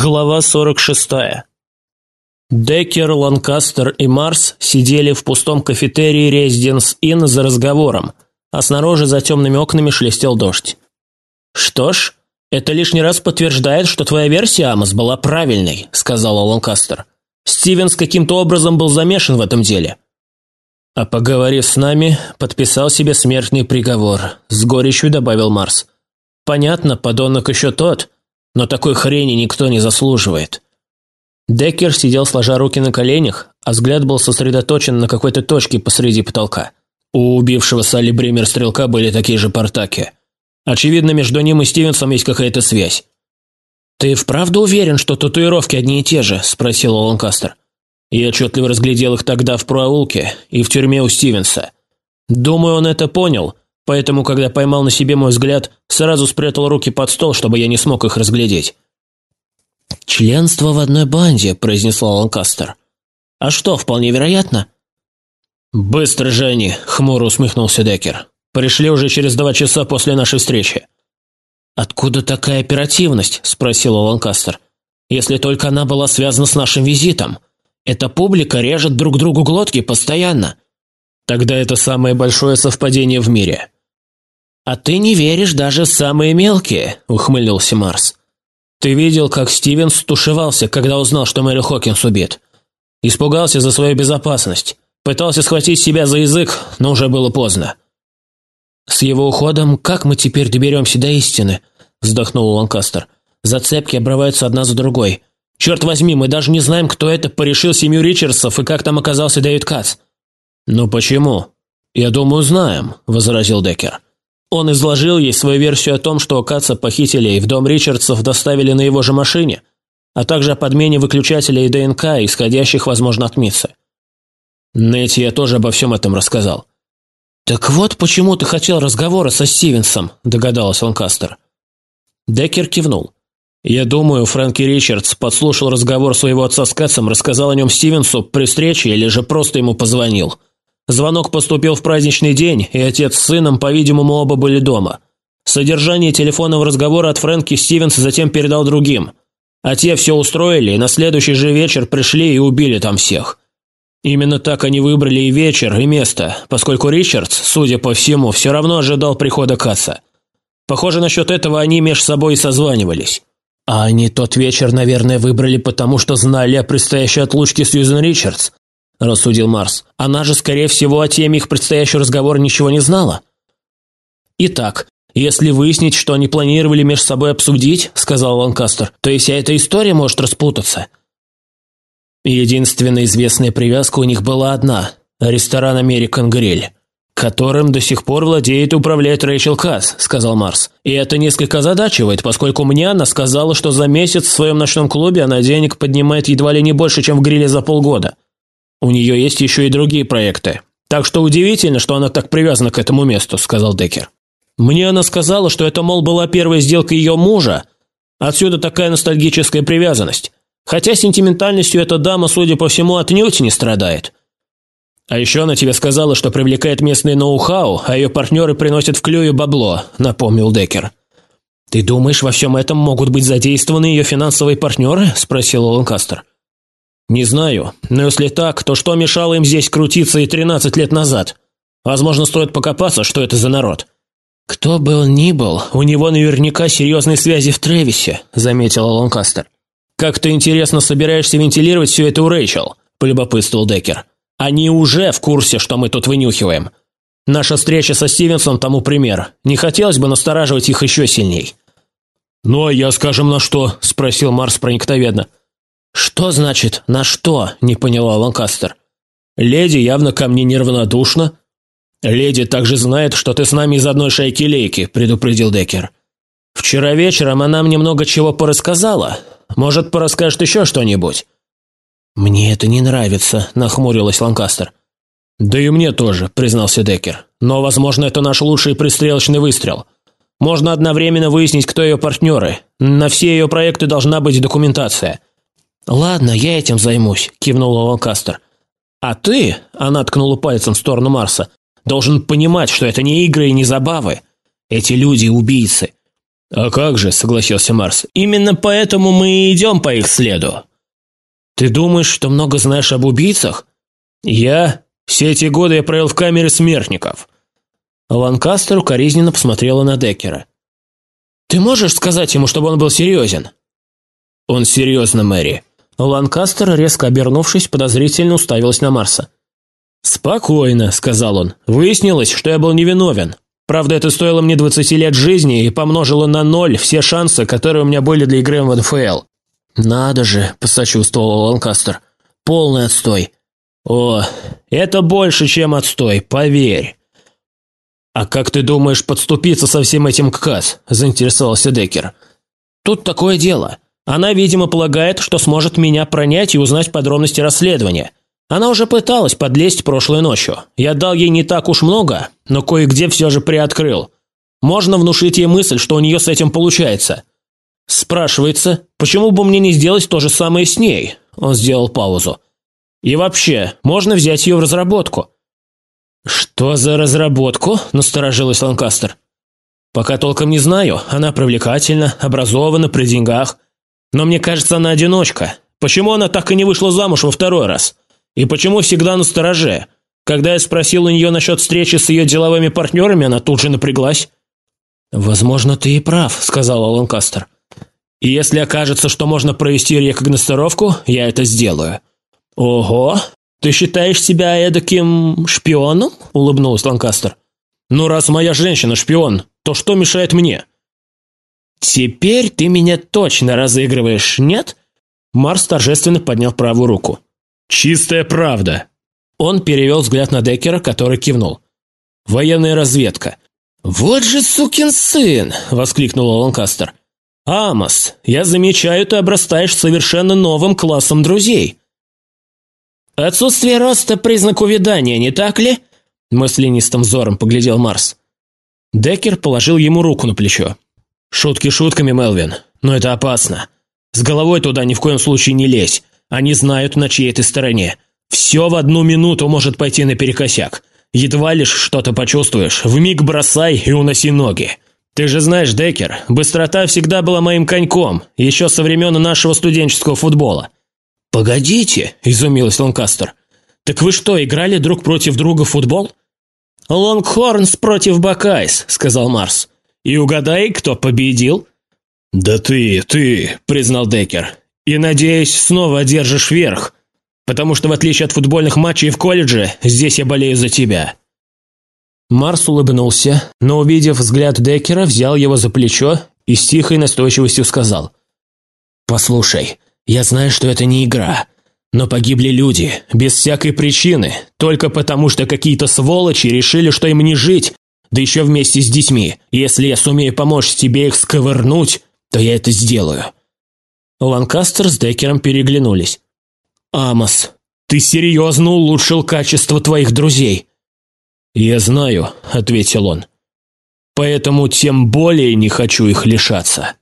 Глава 46. Деккер, Ланкастер и Марс сидели в пустом кафетерии Резиденс Inn за разговором, а снаружи за темными окнами шелестел дождь. «Что ж, это лишний раз подтверждает, что твоя версия, Амос, была правильной», – сказала Ланкастер. «Стивенс каким-то образом был замешан в этом деле». «А поговорив с нами, подписал себе смертный приговор», – с горечью добавил Марс. «Понятно, подонок еще тот» но такой хрени никто не заслуживает. Деккер сидел сложа руки на коленях, а взгляд был сосредоточен на какой-то точке посреди потолка. У убившего Салли Бремер стрелка были такие же портаки. Очевидно, между ним и Стивенсом есть какая-то связь. «Ты вправду уверен, что татуировки одни и те же?» – спросил Ланкастер. Я отчетливо разглядел их тогда в проулке и в тюрьме у Стивенса. Думаю, он это понял – поэтому, когда поймал на себе мой взгляд, сразу спрятал руки под стол, чтобы я не смог их разглядеть. «Членство в одной банде», – произнесла Ланкастер. «А что, вполне вероятно?» «Быстро же они», – хмуро усмехнулся Деккер. «Пришли уже через два часа после нашей встречи». «Откуда такая оперативность?» – спросила Ланкастер. «Если только она была связана с нашим визитом. Эта публика режет друг другу глотки постоянно». «Тогда это самое большое совпадение в мире. «А ты не веришь даже в самые мелкие», – ухмыльнулся Марс. «Ты видел, как Стивенс тушевался, когда узнал, что Мэри Хокинс убит? Испугался за свою безопасность, пытался схватить себя за язык, но уже было поздно». «С его уходом как мы теперь доберемся до истины?» – вздохнул Ланкастер. «Зацепки обрываются одна за другой. Черт возьми, мы даже не знаем, кто это порешил семью Ричардсов и как там оказался Дэвид Кац». «Ну почему?» «Я думаю, знаем», – возразил Деккер. Он изложил ей свою версию о том, что Каца похитили и в дом Ричардсов доставили на его же машине, а также о подмене выключателей и ДНК, исходящих, возможно, от Митцы. Нетти я тоже обо всем этом рассказал. «Так вот почему ты хотел разговора со Стивенсом», – догадалась Ланкастер. Деккер кивнул. «Я думаю, Фрэнки Ричардс подслушал разговор своего отца с Кацем, рассказал о нем Стивенсу при встрече или же просто ему позвонил. Звонок поступил в праздничный день, и отец с сыном, по-видимому, оба были дома. Содержание телефонного разговора от Фрэнки Стивенс затем передал другим. А те все устроили, и на следующий же вечер пришли и убили там всех. Именно так они выбрали и вечер, и место, поскольку Ричардс, судя по всему, все равно ожидал прихода Касса. Похоже, насчет этого они между собой созванивались. А они тот вечер, наверное, выбрали потому, что знали о предстоящей отлучке Сьюзен Ричардс, – рассудил Марс. «Она же, скорее всего, о теме их предстоящего разговора ничего не знала». «Итак, если выяснить, что они планировали между собой обсудить, – сказал Ланкастер, – то и вся эта история может распутаться». Единственная известная привязка у них была одна – ресторан «Американ Гриль», которым до сих пор владеет и управляет Рэйчел Касс, сказал Марс. И это несколько озадачивает, поскольку мне она сказала, что за месяц в своем ночном клубе она денег поднимает едва ли не больше, чем в гриле за полгода. У нее есть еще и другие проекты. Так что удивительно, что она так привязана к этому месту», – сказал Деккер. «Мне она сказала, что это, мол, была первая сделка ее мужа. Отсюда такая ностальгическая привязанность. Хотя сентиментальностью эта дама, судя по всему, отнюдь не страдает». «А еще она тебе сказала, что привлекает местные ноу-хау, а ее партнеры приносят в клюю бабло», – напомнил Деккер. «Ты думаешь, во всем этом могут быть задействованы ее финансовые партнеры?» – спросил Ланкастер. «Не знаю, но если так, то что мешало им здесь крутиться и 13 лет назад? Возможно, стоит покопаться, что это за народ». «Кто бы он ни был, у него наверняка серьезные связи в Тревисе», – заметила Ланкастер. «Как ты, интересно, собираешься вентилировать все это у Рэйчел?» – полюбопытствовал Деккер. «Они уже в курсе, что мы тут вынюхиваем. Наша встреча со Стивенсом тому пример. Не хотелось бы настораживать их еще сильней». «Ну, а я, скажем, на что?» – спросил Марс проникновенно. «Что значит «на что»?» – не поняла Ланкастер. «Леди явно ко мне неравнодушна». «Леди также знает, что ты с нами из одной шайки-лейки», – предупредил Деккер. «Вчера вечером она мне много чего порассказала. Может, порасскажет еще что-нибудь?» «Мне это не нравится», – нахмурилась Ланкастер. «Да и мне тоже», – признался Деккер. «Но, возможно, это наш лучший пристрелочный выстрел. Можно одновременно выяснить, кто ее партнеры. На все ее проекты должна быть документация. «Ладно, я этим займусь», – кивнула Ланкастер. «А ты», – она ткнула пальцем в сторону Марса, – «должен понимать, что это не игры и не забавы. Эти люди – убийцы. «А как же», — согласился Марс, — «именно поэтому мы и идем по их следу». «Ты думаешь, что много знаешь об убийцах?» «Я? Все эти годы я провел в камере смертников». Ланкастер укоризненно посмотрела на Деккера. «Ты можешь сказать ему, чтобы он был серьезен?» «Он серьезно, Мэри». Ланкастер, резко обернувшись, подозрительно уставилась на Марса. «Спокойно», — сказал он. «Выяснилось, что я был невиновен. Правда, это стоило мне 20 лет жизни и помножило на ноль все шансы, которые у меня были для игры в НФЛ». «Надо же», — посочувствовал Ланкастер. «Полный отстой». «О, это больше, чем отстой, поверь». «А как ты думаешь подступиться со всем этим к Касс?» – заинтересовался Деккер. «Тут такое дело. Она, видимо, полагает, что сможет меня пронять и узнать подробности расследования. Она уже пыталась подлезть прошлой ночью. Я дал ей не так уж много, но кое-где все же приоткрыл. Можно внушить ей мысль, что у нее с этим получается. Спрашивается, почему бы мне не сделать то же самое с ней? Он сделал паузу. И вообще, можно взять ее в разработку. «Что за разработку?» – насторожилась Ланкастер. «Пока толком не знаю. Она привлекательна, образована, при деньгах. Но мне кажется, она одиночка. Почему она так и не вышла замуж во второй раз? И почему всегда на стороже? Когда я спросил у нее насчет встречи с ее деловыми партнерами, она тут же напряглась». «Возможно, ты и прав», – сказала Ланкастер. «И если окажется, что можно провести рекогностировку, я это сделаю». «Ого, «Ты считаешь себя эдаким шпионом?» – улыбнулась Ланкастер. «Ну, раз моя женщина шпион, то что мешает мне?» «Теперь ты меня точно разыгрываешь, нет?» Марс торжественно поднял правую руку. «Чистая правда!» Он перевел взгляд на Деккера, который кивнул. «Военная разведка». «Вот же сукин сын!» – воскликнула Ланкастер. «Амос, я замечаю, ты обрастаешь совершенно новым классом друзей. «Отсутствие роста – признак увядания, не так ли?» Мысленистым взором поглядел Марс. Деккер положил ему руку на плечо. «Шутки шутками, Мелвин, но это опасно. С головой туда ни в коем случае не лезь. Они знают, на чьей ты стороне. Все в одну минуту может пойти наперекосяк. Едва лишь что-то почувствуешь, вмиг бросай и уноси ноги. Ты же знаешь, Деккер, быстрота всегда была моим коньком, еще со времен нашего студенческого футбола. «Погодите», – изумилась Ланкастер. «Так вы что, играли друг против друга в футбол?» «Longhorns против Buckeyes», – сказал Марс. «И угадай, кто победил?» «Да ты, ты», – признал Деккер. «И, надеюсь, снова одержишь верх, потому что, в отличие от футбольных матчей в колледже, здесь я болею за тебя». Марс улыбнулся, но, увидев взгляд Деккера, взял его за плечо и с тихой настойчивостью сказал. «Послушай, я знаю, что это не игра. Но погибли люди, без всякой причины, только потому что какие-то сволочи решили, что им не жить, да еще вместе с детьми. Если я сумею помочь тебе их сковырнуть, то я это сделаю». Ланкастер с Деккером переглянулись. «Амос, ты серьезно улучшил качество твоих друзей?» «Я знаю», — ответил он. «Поэтому тем более не хочу их лишаться».